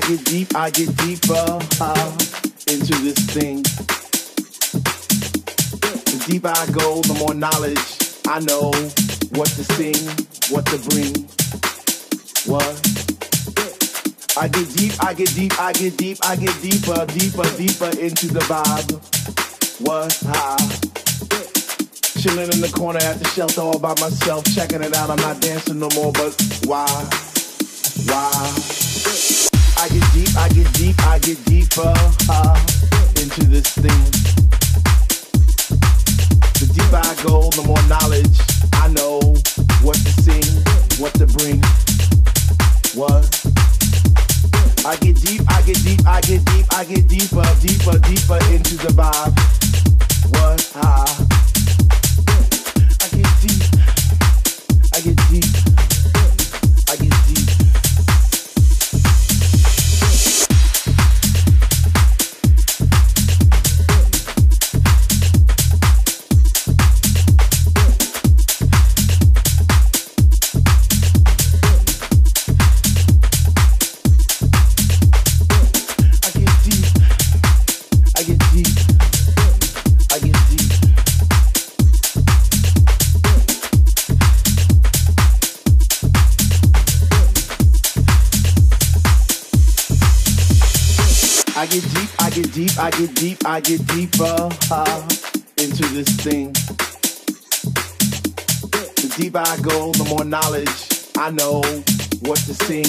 I get deep, I get deeper uh, into this thing. The deeper I go, the more knowledge I know what to sing, what to bring. What? I get deep, I get deep, I get deep, I get deeper, deeper, deeper into the vibe. What? Ah. Chilling in the corner at the shelter all by myself, checking it out. I'm not dancing no more, but why? Why? I get deep, I get deep, I get deeper uh, into this thing. The deeper I go, the more knowledge I know what to sing, what to bring. What? I get deep, I get deep, I get deep, I get deeper, deeper, deeper into the vibe. What? Ah. I get deep, I get deep, I get deep, I get deeper uh, into this thing. The deeper I go, the more knowledge I know what to sing,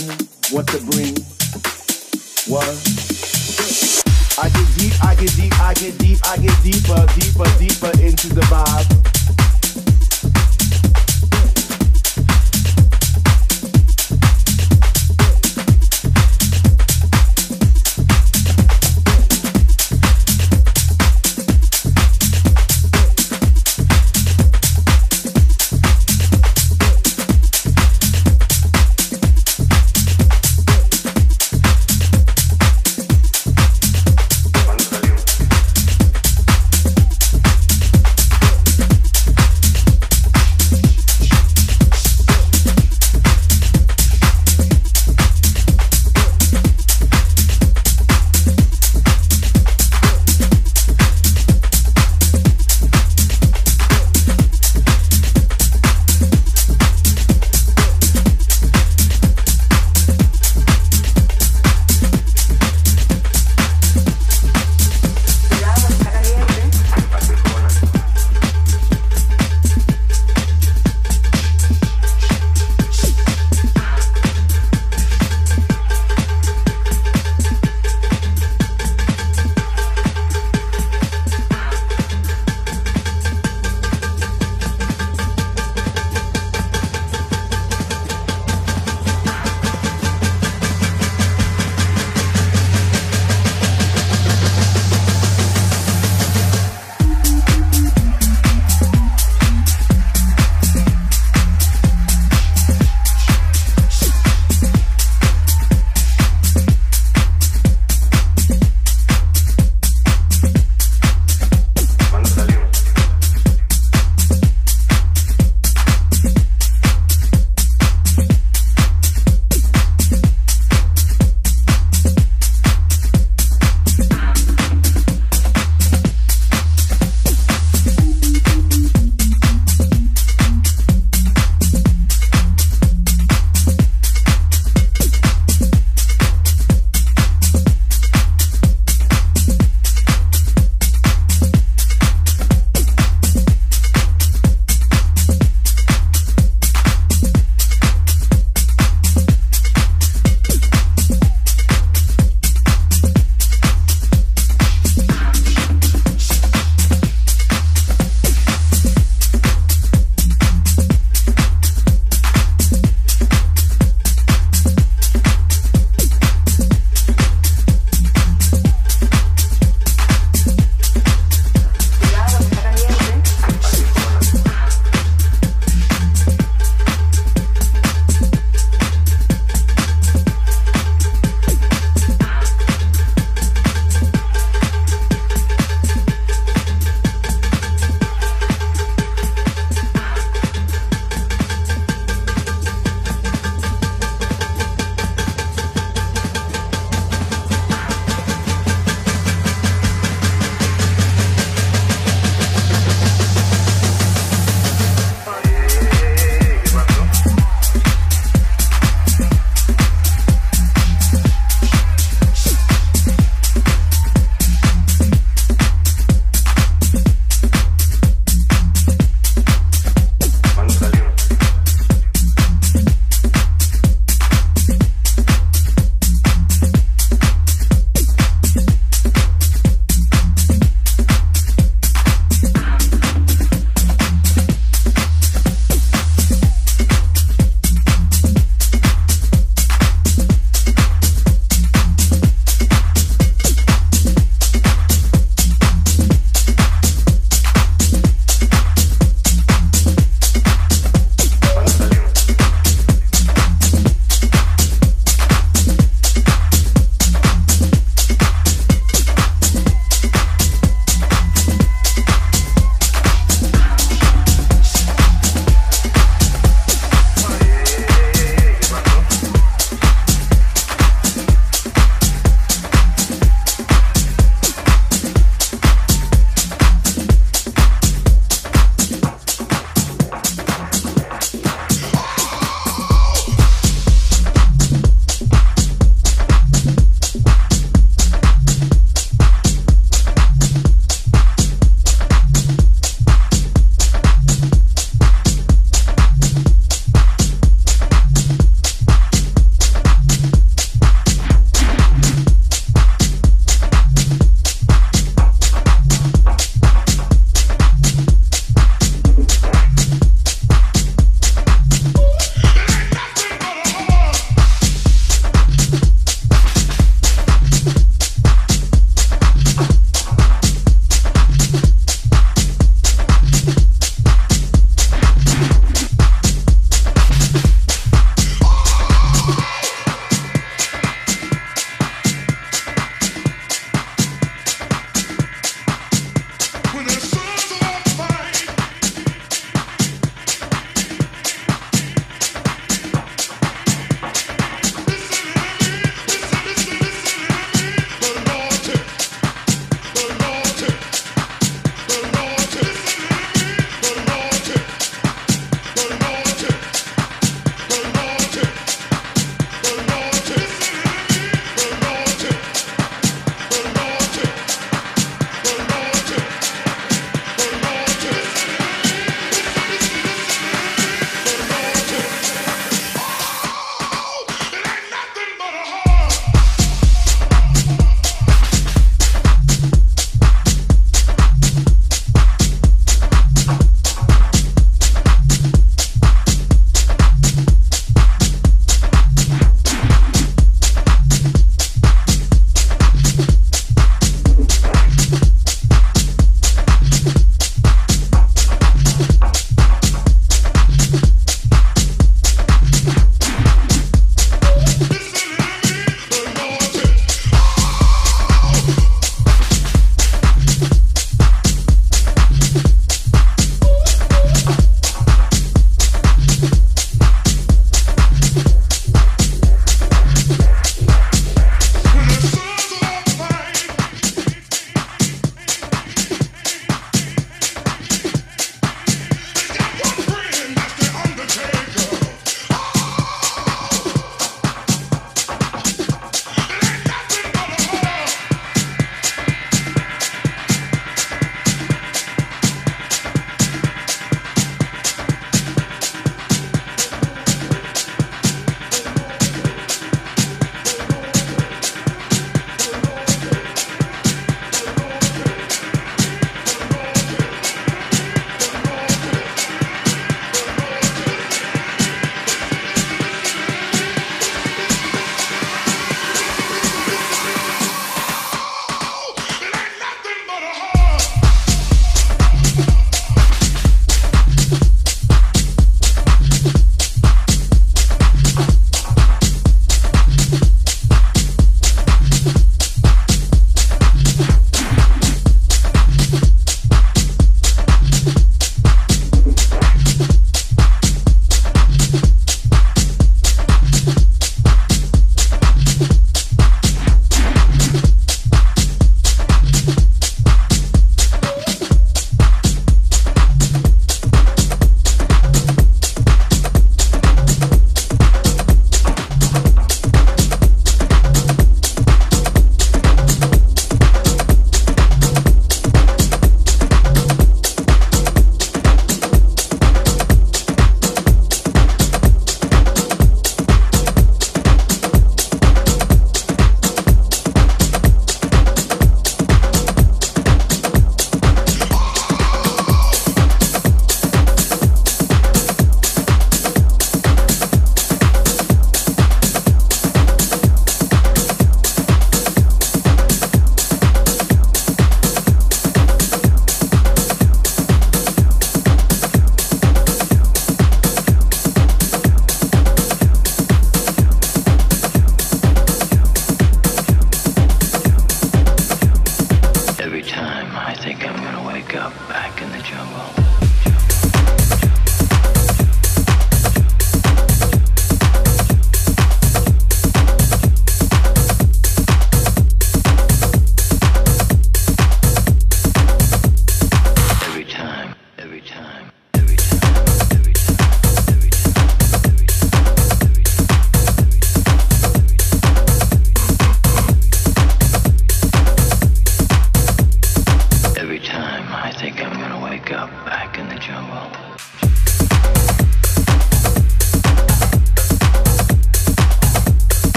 what to bring. What? I get deep, I get deep, I get deep, I get deeper, deeper, deeper into the vibe.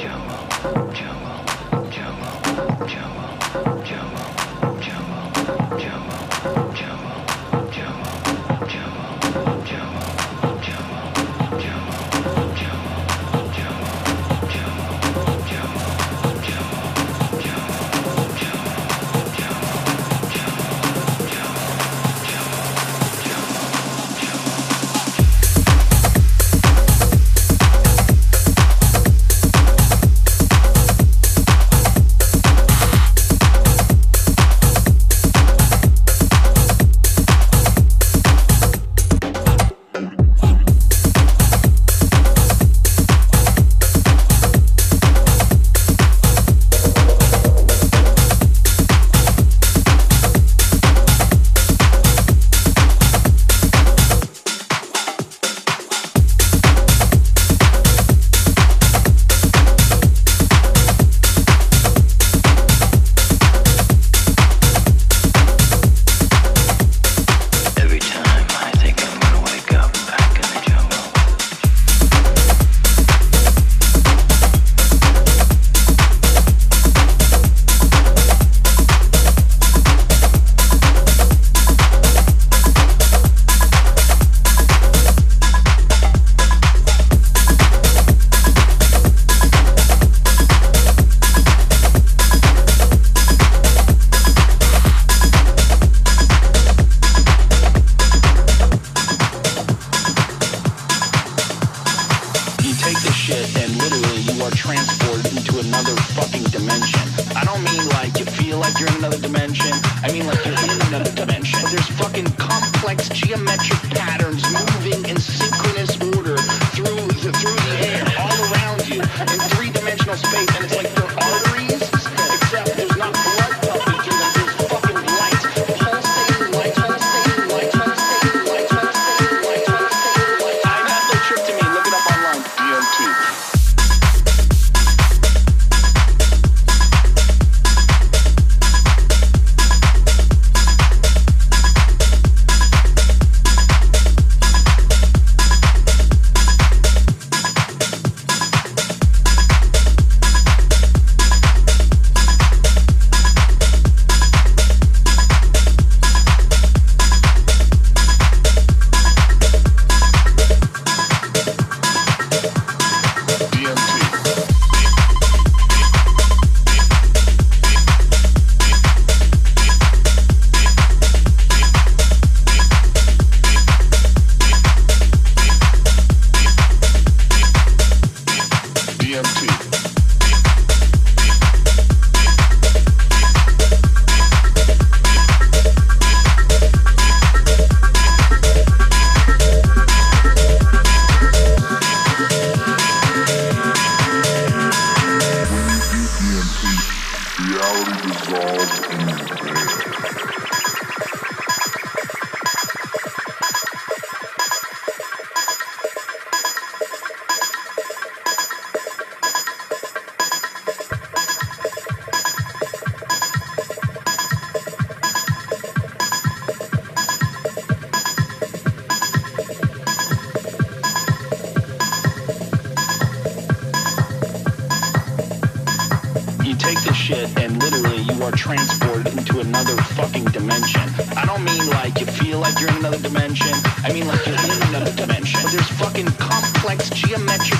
Joe. I don't mean like you feel like you're in another dimension. I mean like you're in another dimension. But there's fucking complex geometric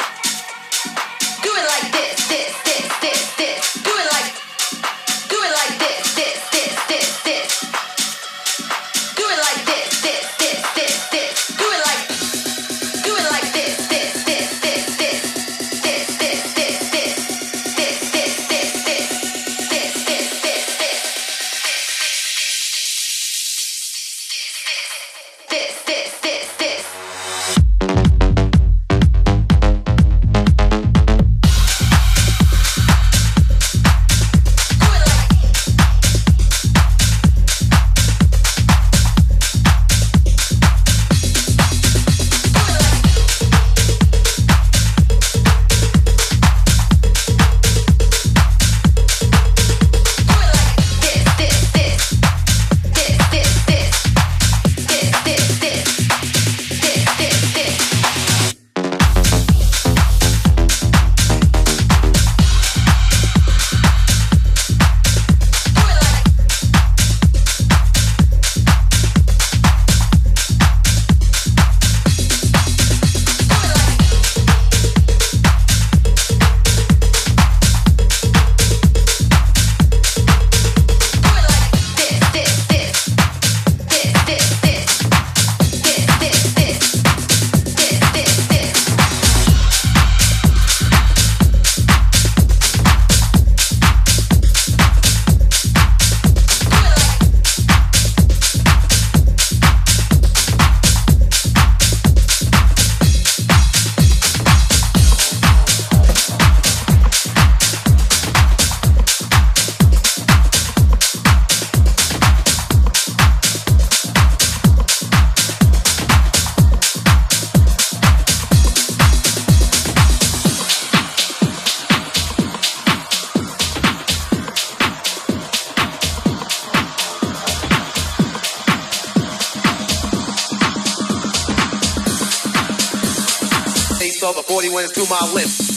Saw the 40 when it's to my lips.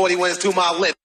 Saw the 40 when it's